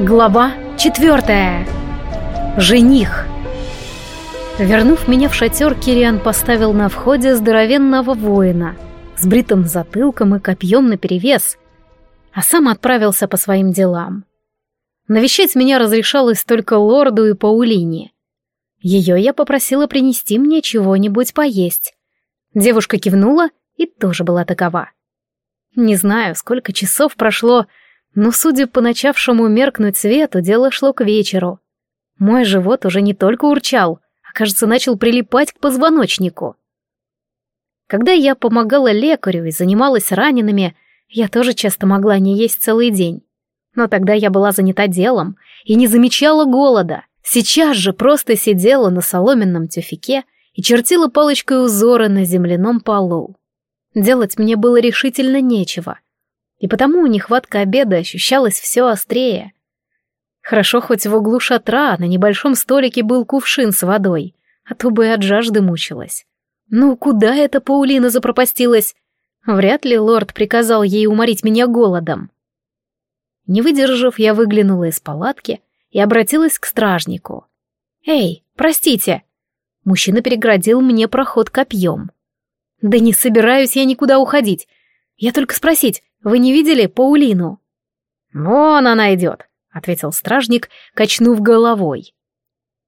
Глава четвертая. Жених. Вернув меня в шатер, Кириан поставил на входе здоровенного воина с бритым затылком и копьем наперевес, а сам отправился по своим делам. Навещать меня разрешалось только лорду и Паулине. Ее я попросила принести мне чего-нибудь поесть. Девушка кивнула и тоже была такова. Не знаю, сколько часов прошло, но, судя по начавшему меркнуть свету, дело шло к вечеру. Мой живот уже не только урчал, а, кажется, начал прилипать к позвоночнику. Когда я помогала лекарю и занималась ранеными, я тоже часто могла не есть целый день. Но тогда я была занята делом и не замечала голода. Сейчас же просто сидела на соломенном тюфике и чертила палочкой узоры на земляном полу. Делать мне было решительно нечего и потому нехватка обеда ощущалась все острее. Хорошо хоть в углу шатра на небольшом столике был кувшин с водой, а то бы и от жажды мучилась. Ну, куда эта Паулина запропастилась? Вряд ли лорд приказал ей уморить меня голодом. Не выдержав, я выглянула из палатки и обратилась к стражнику. «Эй, простите!» Мужчина переградил мне проход копьем. «Да не собираюсь я никуда уходить. Я только спросить, вы не видели Паулину?» «Вон она идет», — ответил стражник, качнув головой.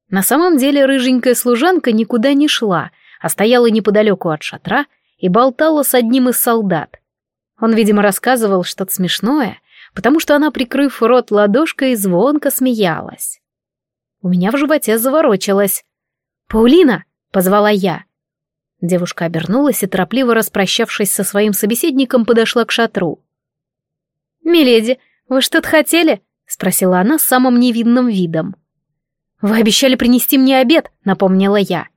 На самом деле рыженькая служанка никуда не шла, а стояла неподалеку от шатра и болтала с одним из солдат. Он, видимо, рассказывал что-то смешное, потому что она, прикрыв рот ладошкой, звонко смеялась. У меня в животе заворочилось. «Паулина!» — позвала я. Девушка обернулась и, торопливо распрощавшись со своим собеседником, подошла к шатру. «Миледи, вы что-то хотели?» — спросила она с самым невинным видом. «Вы обещали принести мне обед», — напомнила я.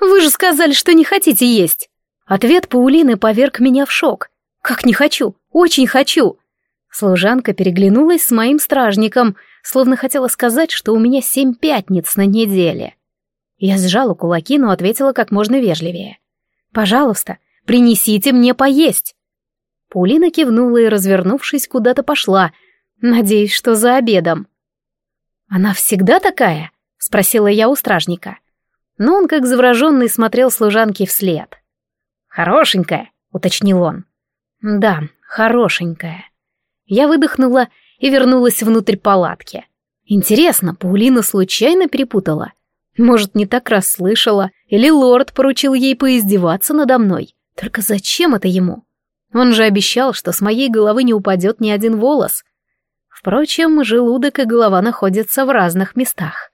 «Вы же сказали, что не хотите есть». Ответ Паулины поверг меня в шок. «Как не хочу? Очень хочу!» Служанка переглянулась с моим стражником, словно хотела сказать, что у меня семь пятниц на неделе. Я сжала кулаки, но ответила как можно вежливее. «Пожалуйста, принесите мне поесть!» Паулина кивнула и, развернувшись, куда-то пошла, надеясь, что за обедом. «Она всегда такая?» — спросила я у стражника. Но он, как завраженный, смотрел служанке вслед. «Хорошенькая», — уточнил он. «Да, хорошенькая». Я выдохнула и вернулась внутрь палатки. Интересно, Паулина случайно перепутала? Может, не так расслышала, или лорд поручил ей поиздеваться надо мной? Только зачем это ему? Он же обещал, что с моей головы не упадет ни один волос. Впрочем, желудок и голова находятся в разных местах.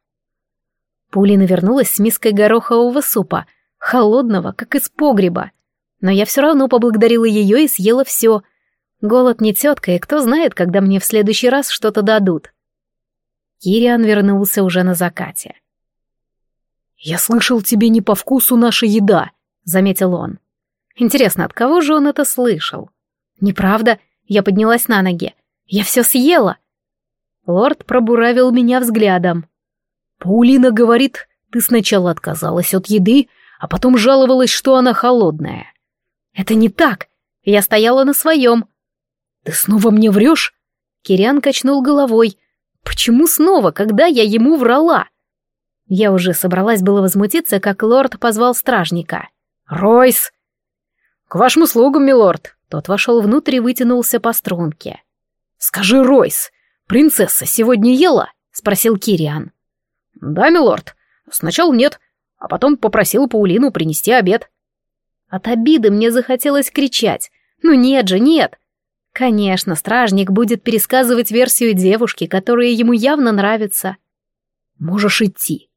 Пулина вернулась с миской горохового супа, холодного, как из погреба. Но я все равно поблагодарила ее и съела все. Голод не тетка, и кто знает, когда мне в следующий раз что-то дадут. Кириан вернулся уже на закате. «Я слышал, тебе не по вкусу наша еда», — заметил он. Интересно, от кого же он это слышал? Неправда, я поднялась на ноги. Я все съела. Лорд пробуравил меня взглядом. Паулина говорит, ты сначала отказалась от еды, а потом жаловалась, что она холодная. Это не так. Я стояла на своем. Ты снова мне врешь? Кириан качнул головой. Почему снова, когда я ему врала? Я уже собралась было возмутиться, как лорд позвал стражника. «Ройс, «К вашим услугам, милорд!» Тот вошел внутрь и вытянулся по струнке. «Скажи, Ройс, принцесса сегодня ела?» — спросил Кириан. «Да, милорд. Сначала нет, а потом попросил Паулину принести обед». От обиды мне захотелось кричать. «Ну нет же, нет!» Конечно, стражник будет пересказывать версию девушки, которая ему явно нравится. «Можешь идти».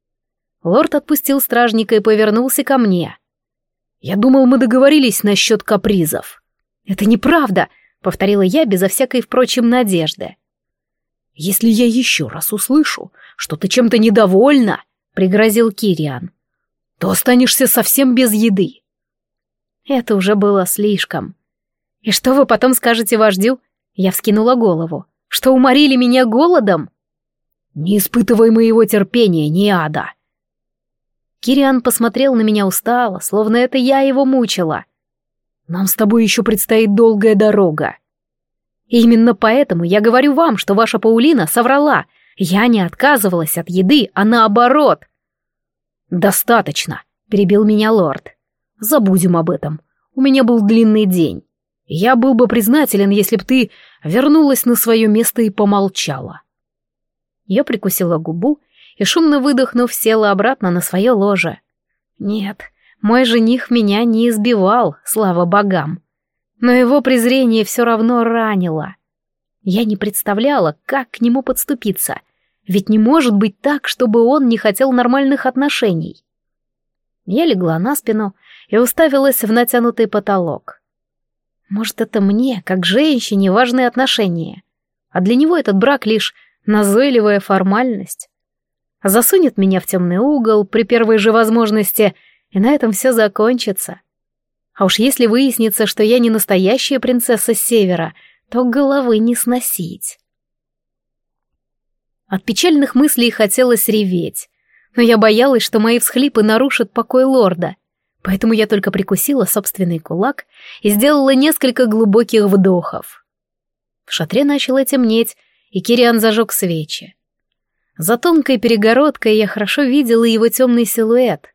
Лорд отпустил стражника и повернулся ко мне. Я думал, мы договорились насчет капризов. Это неправда, повторила я безо всякой, впрочем, надежды. Если я еще раз услышу, что ты чем-то недовольна, пригрозил Кириан, то останешься совсем без еды. Это уже было слишком. И что вы потом скажете вождю? Я вскинула голову. Что уморили меня голодом? Не испытывай моего терпения, не ада. Кириан посмотрел на меня устало, словно это я его мучила. «Нам с тобой еще предстоит долгая дорога». Именно поэтому я говорю вам, что ваша Паулина соврала. Я не отказывалась от еды, а наоборот. «Достаточно», — перебил меня лорд. «Забудем об этом. У меня был длинный день. Я был бы признателен, если б ты вернулась на свое место и помолчала». Я прикусила губу и, шумно выдохнув, села обратно на свое ложе. Нет, мой жених меня не избивал, слава богам. Но его презрение все равно ранило. Я не представляла, как к нему подступиться, ведь не может быть так, чтобы он не хотел нормальных отношений. Я легла на спину и уставилась в натянутый потолок. Может, это мне, как женщине, важные отношения, а для него этот брак лишь назойливая формальность. Засунет меня в темный угол при первой же возможности, и на этом все закончится. А уж если выяснится, что я не настоящая принцесса Севера, то головы не сносить. От печальных мыслей хотелось реветь, но я боялась, что мои всхлипы нарушат покой лорда, поэтому я только прикусила собственный кулак и сделала несколько глубоких вдохов. В шатре начало темнеть, и Кириан зажег свечи. За тонкой перегородкой я хорошо видела его темный силуэт.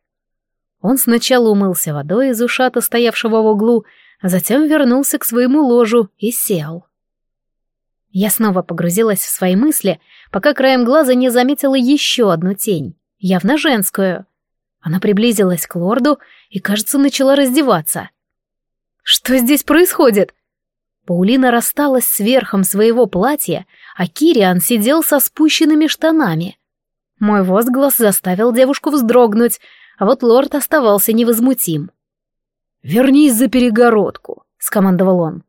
Он сначала умылся водой из ушата, стоявшего в углу, а затем вернулся к своему ложу и сел. Я снова погрузилась в свои мысли, пока краем глаза не заметила еще одну тень, явно женскую. Она приблизилась к лорду и, кажется, начала раздеваться. «Что здесь происходит?» Паулина рассталась с верхом своего платья, а Кириан сидел со спущенными штанами. Мой возглас заставил девушку вздрогнуть, а вот лорд оставался невозмутим. «Вернись за перегородку», — скомандовал он.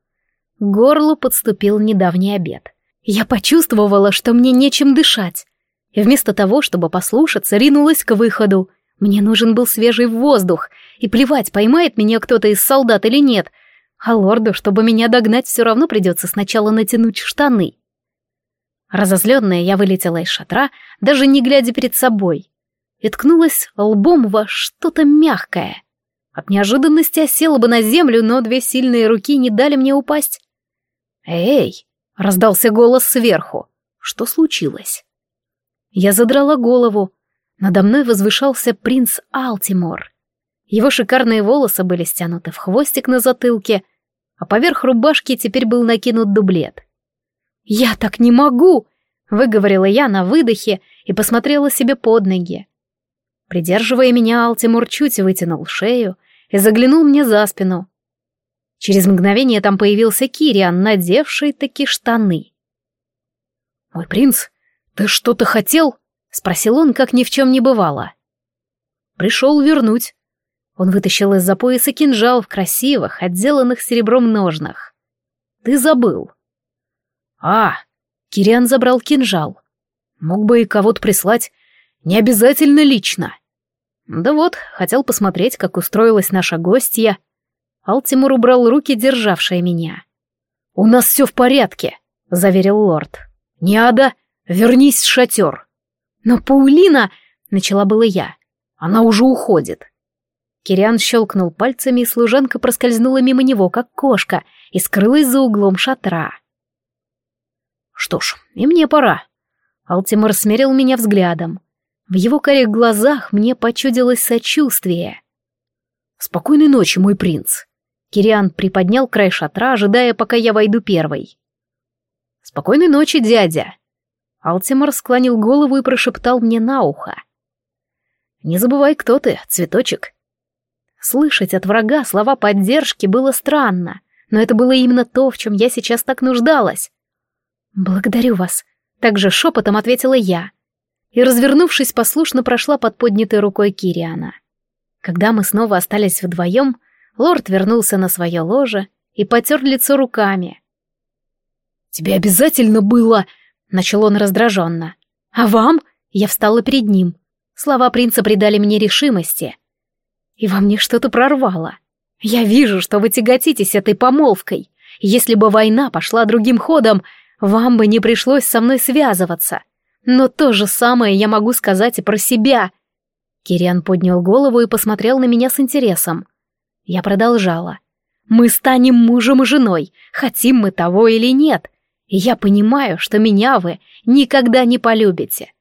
К горлу подступил недавний обед. Я почувствовала, что мне нечем дышать. И вместо того, чтобы послушаться, ринулась к выходу. Мне нужен был свежий воздух, и плевать, поймает меня кто-то из солдат или нет. А лорду, чтобы меня догнать, все равно придется сначала натянуть штаны. Разозленная, я вылетела из шатра, даже не глядя перед собой, и ткнулась лбом во что-то мягкое. От неожиданности осела бы на землю, но две сильные руки не дали мне упасть. «Эй!» — раздался голос сверху. «Что случилось?» Я задрала голову. Надо мной возвышался принц Алтимор. Его шикарные волосы были стянуты в хвостик на затылке, а поверх рубашки теперь был накинут дублет. «Я так не могу!» — выговорила я на выдохе и посмотрела себе под ноги. Придерживая меня, Алтимор чуть вытянул шею и заглянул мне за спину. Через мгновение там появился Кириан, надевший такие штаны. «Мой принц, ты что-то хотел?» — спросил он, как ни в чем не бывало. «Пришел вернуть». Он вытащил из-за пояса кинжал в красивых, отделанных серебром ножнах. «Ты забыл». «А!» — Кириан забрал кинжал. «Мог бы и кого-то прислать, не обязательно лично». «Да вот, хотел посмотреть, как устроилась наша гостья». Алтимур убрал руки, державшие меня. «У нас все в порядке», — заверил лорд. «Не ада, вернись в шатер». «Но Паулина...» — начала было я. «Она уже уходит». Кириан щелкнул пальцами, и служанка проскользнула мимо него, как кошка, и скрылась за углом шатра. «Что ж, и мне пора». Алтимор смерил меня взглядом. В его корих глазах мне почудилось сочувствие. «Спокойной ночи, мой принц», Кириан приподнял край шатра, ожидая, пока я войду первой. «Спокойной ночи, дядя!» Алтимор склонил голову и прошептал мне на ухо. «Не забывай, кто ты, цветочек». Слышать от врага слова поддержки было странно, но это было именно то, в чем я сейчас так нуждалась. «Благодарю вас», — также шепотом ответила я. И, развернувшись, послушно прошла под поднятой рукой Кириана. Когда мы снова остались вдвоем, Лорд вернулся на свое ложе и потер лицо руками. «Тебе обязательно было...» — начал он раздраженно. «А вам?» — я встала перед ним. Слова принца придали мне решимости. И во мне что-то прорвало. Я вижу, что вы тяготитесь этой помолвкой. Если бы война пошла другим ходом, вам бы не пришлось со мной связываться. Но то же самое я могу сказать и про себя. Кириан поднял голову и посмотрел на меня с интересом. Я продолжала. «Мы станем мужем и женой, хотим мы того или нет. И я понимаю, что меня вы никогда не полюбите.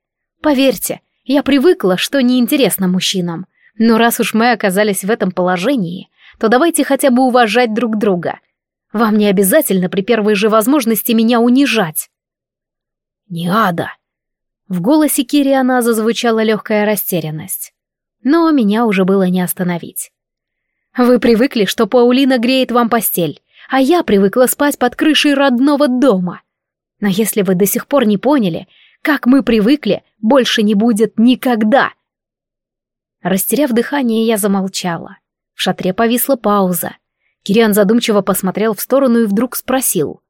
Поверьте, я привыкла, что неинтересно мужчинам. Но раз уж мы оказались в этом положении, то давайте хотя бы уважать друг друга. Вам не обязательно при первой же возможности меня унижать. Не ада. В голосе Кириана зазвучала легкая растерянность. Но меня уже было не остановить. Вы привыкли, что Паулина греет вам постель, а я привыкла спать под крышей родного дома. Но если вы до сих пор не поняли, как мы привыкли, больше не будет никогда. Растеряв дыхание, я замолчала. В шатре повисла пауза. Кириан задумчиво посмотрел в сторону и вдруг спросил.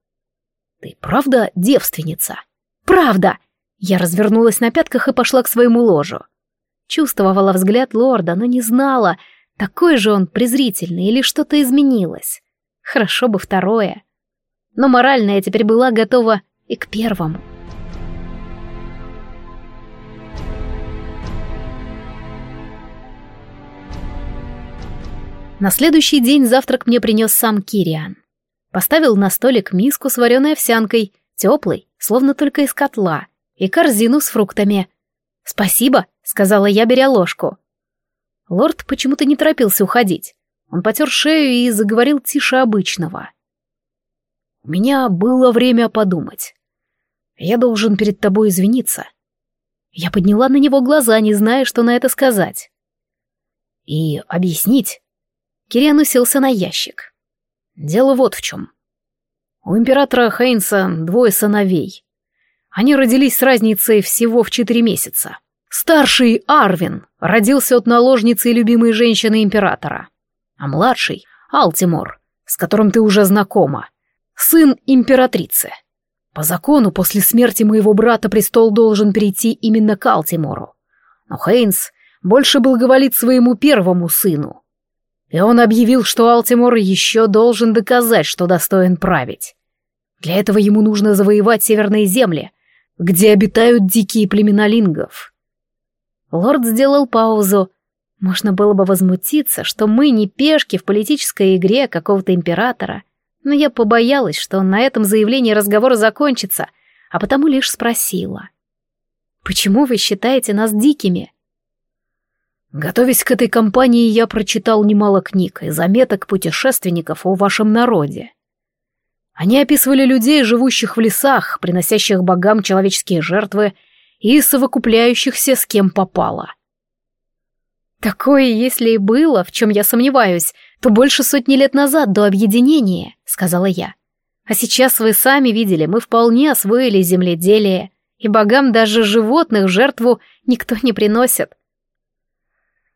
«Ты правда девственница?» «Правда!» Я развернулась на пятках и пошла к своему ложу. Чувствовала взгляд лорда, но не знала, такой же он презрительный или что-то изменилось. Хорошо бы второе. Но морально я теперь была готова и к первому. На следующий день завтрак мне принес сам Кириан. Поставил на столик миску с вареной овсянкой, теплой, словно только из котла, и корзину с фруктами. «Спасибо», — сказала я, беря ложку. Лорд почему-то не торопился уходить. Он потер шею и заговорил тише обычного. «У меня было время подумать. Я должен перед тобой извиниться». Я подняла на него глаза, не зная, что на это сказать. «И объяснить». Кириан уселся на ящик. «Дело вот в чем. У императора Хейнса двое сыновей. Они родились с разницей всего в четыре месяца. Старший Арвин родился от наложницы и любимой женщины императора а младший — Алтимор, с которым ты уже знакома, сын императрицы. По закону, после смерти моего брата престол должен перейти именно к Алтимору. Но Хейнс больше благоволит своему первому сыну. И он объявил, что Алтимор еще должен доказать, что достоин править. Для этого ему нужно завоевать северные земли, где обитают дикие племена лингов. Лорд сделал паузу, можно было бы возмутиться, что мы не пешки в политической игре какого-то императора, но я побоялась, что на этом заявлении разговор закончится, а потому лишь спросила. «Почему вы считаете нас дикими?» Готовясь к этой кампании, я прочитал немало книг и заметок путешественников о вашем народе. Они описывали людей, живущих в лесах, приносящих богам человеческие жертвы и совокупляющихся с кем попало — Такое, если и было, в чем я сомневаюсь, то больше сотни лет назад, до объединения, сказала я. А сейчас вы сами видели, мы вполне освоили земледелие, и богам даже животных жертву никто не приносит.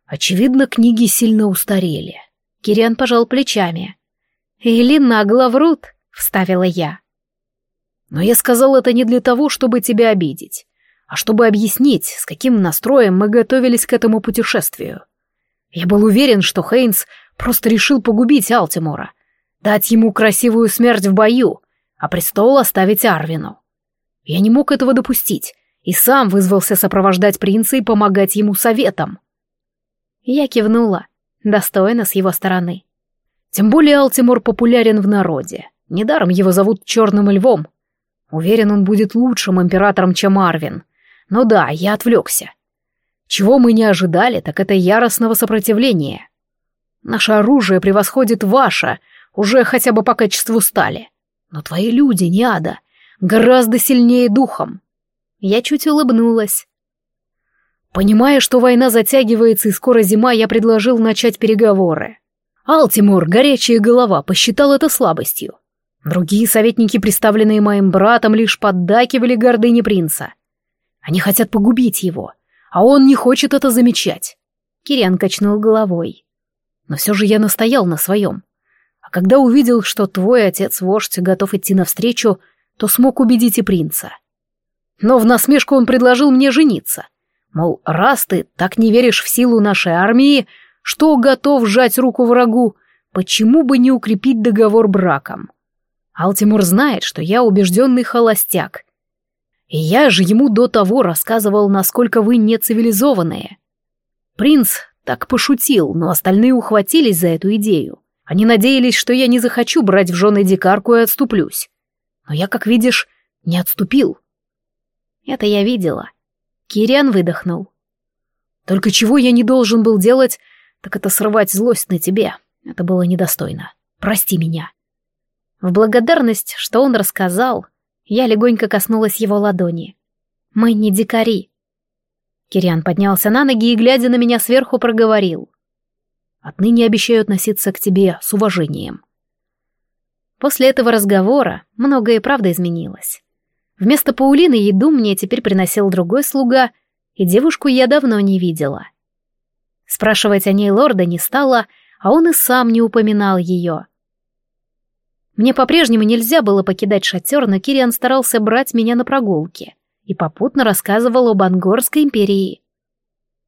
Очевидно, книги сильно устарели. Кириан пожал плечами. «Или нагло врут», — вставила я. «Но я сказал это не для того, чтобы тебя обидеть а чтобы объяснить, с каким настроем мы готовились к этому путешествию. Я был уверен, что Хейнс просто решил погубить Алтимора, дать ему красивую смерть в бою, а престол оставить Арвину. Я не мог этого допустить, и сам вызвался сопровождать принца и помогать ему советом. Я кивнула, достойно с его стороны. Тем более Алтимор популярен в народе. Недаром его зовут Черным Львом. Уверен, он будет лучшим императором, чем Арвин. Ну да, я отвлекся. Чего мы не ожидали, так это яростного сопротивления. Наше оружие превосходит ваше, уже хотя бы по качеству стали. Но твои люди, не ада, гораздо сильнее духом. Я чуть улыбнулась. Понимая, что война затягивается и скоро зима, я предложил начать переговоры. Алтимор, горячая голова, посчитал это слабостью. Другие советники, представленные моим братом, лишь поддакивали гордыне принца. Они хотят погубить его, а он не хочет это замечать. Кириан качнул головой. Но все же я настоял на своем. А когда увидел, что твой отец-вождь готов идти навстречу, то смог убедить и принца. Но в насмешку он предложил мне жениться. Мол, раз ты так не веришь в силу нашей армии, что готов сжать руку врагу, почему бы не укрепить договор браком? Алтимур знает, что я убежденный холостяк, и я же ему до того рассказывал, насколько вы нецивилизованные. Принц так пошутил, но остальные ухватились за эту идею. Они надеялись, что я не захочу брать в жены дикарку и отступлюсь. Но я, как видишь, Не отступил. Это я видела. Кириан выдохнул. Только чего я не должен был делать, так это срывать злость на тебе. Это было недостойно. Прости меня. В благодарность, что он рассказал, я легонько коснулась его ладони. Мы не дикари. Кириан поднялся на ноги и, глядя на меня сверху, проговорил. Отныне обещаю относиться к тебе с уважением. После этого разговора многое правда изменилось. Вместо Паулины еду мне теперь приносил другой слуга, и девушку я давно не видела. Спрашивать о ней лорда не стала, а он и сам не упоминал ее. Мне по-прежнему нельзя было покидать шатер, но Кириан старался брать меня на прогулки и попутно рассказывал об Ангорской империи.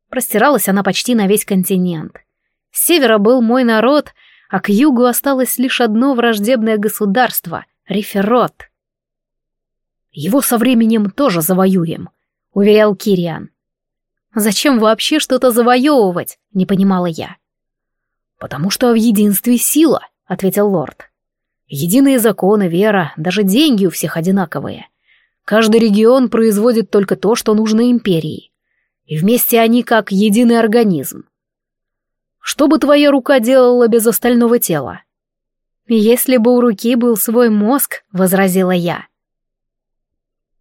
Простиралась она почти на весь континент. С севера был мой народ, а к югу осталось лишь одно враждебное государство — Риферот. «Его со временем тоже завоюем», — уверял Кириан. «Зачем вообще что-то завоевывать?» — не понимала я. «Потому что в единстве сила», — ответил лорд. «Единые законы, вера, даже деньги у всех одинаковые. Каждый регион производит только то, что нужно империи. И вместе они как единый организм. Что бы твоя рука делала без остального тела? Если бы у руки был свой мозг, возразила я.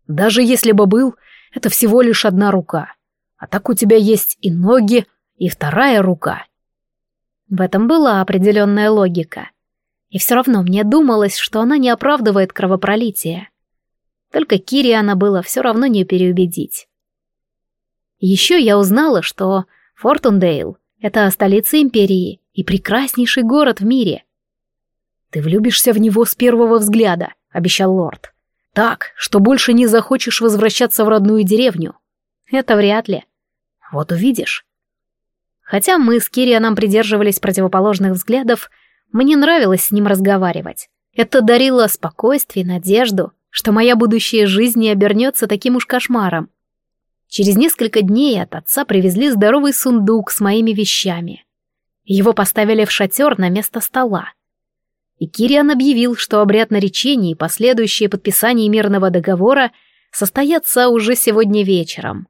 Даже если бы был, это всего лишь одна рука. А так у тебя есть и ноги, и вторая рука. В этом была определенная логика. И все равно мне думалось, что она не оправдывает кровопролитие. Только Кириана было все равно не переубедить. Еще я узнала, что Фортундейл — это столица империи и прекраснейший город в мире. «Ты влюбишься в него с первого взгляда», — обещал лорд. «Так, что больше не захочешь возвращаться в родную деревню». «Это вряд ли». «Вот увидишь». Хотя мы с Кирианом придерживались противоположных взглядов, мне нравилось с ним разговаривать. Это дарило спокойствие, надежду, что моя будущая жизнь не обернется таким уж кошмаром. Через несколько дней от отца привезли здоровый сундук с моими вещами. Его поставили в шатер на место стола. И Кириан объявил, что обряд наречения и последующее подписание мирного договора состоятся уже сегодня вечером.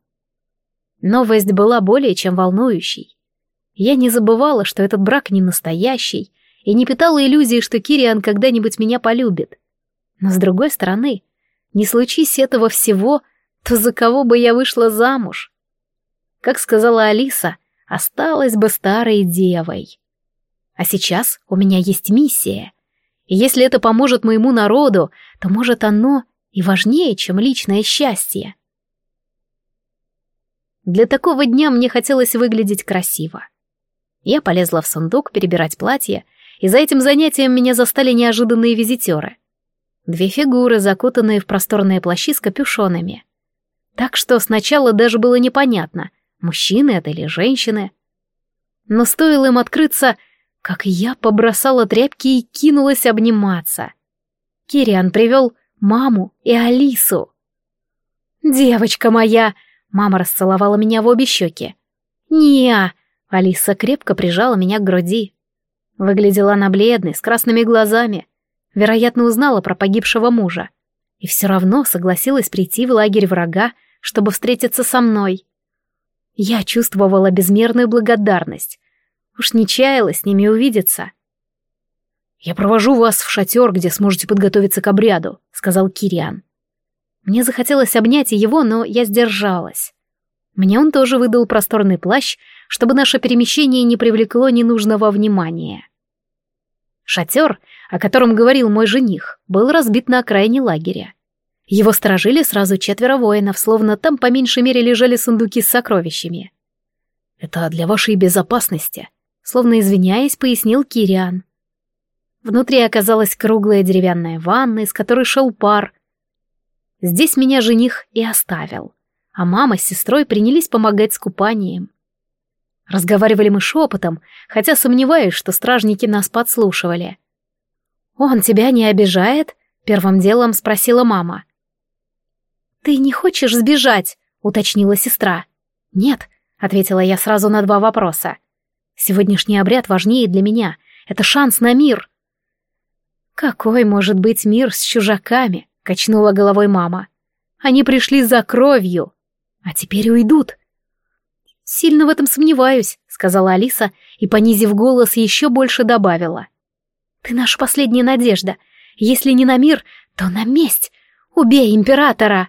Новость была более чем волнующей. Я не забывала, что этот брак не настоящий, и не питала иллюзии, что Кириан когда-нибудь меня полюбит. Но с другой стороны, не случись этого всего, то за кого бы я вышла замуж? Как сказала Алиса, осталась бы старой девой. А сейчас у меня есть миссия. И если это поможет моему народу, то, может, оно и важнее, чем личное счастье. Для такого дня мне хотелось выглядеть красиво. Я полезла в сундук перебирать платье, и за этим занятием меня застали неожиданные визитеры — Две фигуры, закутанные в просторные плащи с капюшонами. Так что сначала даже было непонятно, мужчины это или женщины. Но стоило им открыться, как я побросала тряпки и кинулась обниматься. Кириан привел маму и Алису. «Девочка моя!» — мама расцеловала меня в обе щеки. «Не-а!» Алиса крепко прижала меня к груди. Выглядела она бледной, с красными глазами. Вероятно, узнала про погибшего мужа. И все равно согласилась прийти в лагерь врага, чтобы встретиться со мной. Я чувствовала безмерную благодарность. Уж не чаяла с ними увидеться. «Я провожу вас в шатер, где сможете подготовиться к обряду», — сказал Кириан. Мне захотелось обнять его, но я сдержалась. Мне он тоже выдал просторный плащ, чтобы наше перемещение не привлекло ненужного внимания. Шатер, о котором говорил мой жених, был разбит на окраине лагеря. Его сторожили сразу четверо воинов, словно там по меньшей мере лежали сундуки с сокровищами. «Это для вашей безопасности», — словно извиняясь, пояснил Кириан. Внутри оказалась круглая деревянная ванна, из которой шел пар. Здесь меня жених и оставил, а мама с сестрой принялись помогать с купанием. Разговаривали мы шепотом, хотя сомневаюсь, что стражники нас подслушивали. «Он тебя не обижает?» — первым делом спросила мама. «Ты не хочешь сбежать?» — уточнила сестра. «Нет», — ответила я сразу на два вопроса. «Сегодняшний обряд важнее для меня. Это шанс на мир». «Какой может быть мир с чужаками?» — качнула головой мама. Они пришли за кровью, а теперь уйдут. Сильно в этом сомневаюсь, сказала Алиса и, понизив голос, еще больше добавила. Ты наша последняя надежда. Если не на мир, то на месть. Убей императора.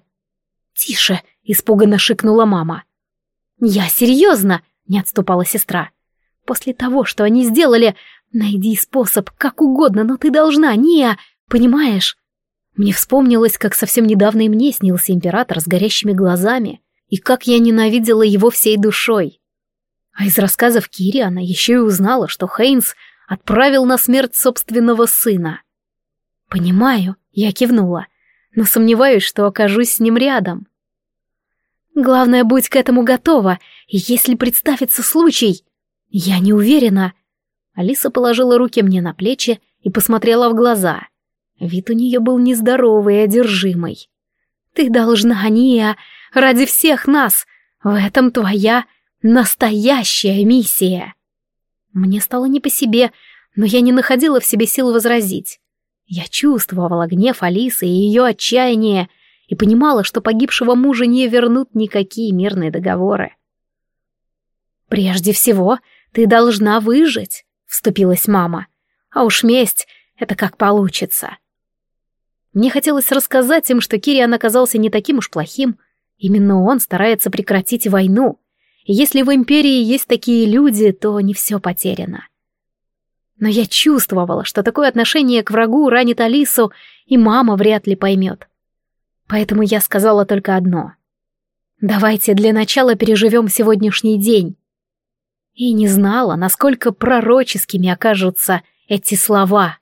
Тише, испуганно шикнула мама. Я серьезно, не отступала сестра. После того, что они сделали, найди способ, как угодно, но ты должна, не, понимаешь? Мне вспомнилось, как совсем недавно и мне снился император с горящими глазами, и как я ненавидела его всей душой. А из рассказов Кириана еще и узнала, что Хейнс отправил на смерть собственного сына. «Понимаю», — я кивнула, но сомневаюсь, что окажусь с ним рядом. «Главное, будь к этому готова, и если представится случай...» «Я не уверена». Алиса положила руки мне на плечи и посмотрела в глаза — Вид у нее был нездоровый и одержимый. «Ты должна, Ния, ради всех нас! В этом твоя настоящая миссия!» Мне стало не по себе, но я не находила в себе сил возразить. Я чувствовала гнев Алисы и ее отчаяние, и понимала, что погибшего мужа не вернут никакие мирные договоры. «Прежде всего, ты должна выжить», — вступилась мама. «А уж месть — это как получится. Мне хотелось рассказать им, что Кириан оказался не таким уж плохим. Именно он старается прекратить войну. И если в Империи есть такие люди, то не все потеряно. Но я чувствовала, что такое отношение к врагу ранит Алису, и мама вряд ли поймет. Поэтому я сказала только одно. «Давайте для начала переживем сегодняшний день». И не знала, насколько пророческими окажутся эти слова.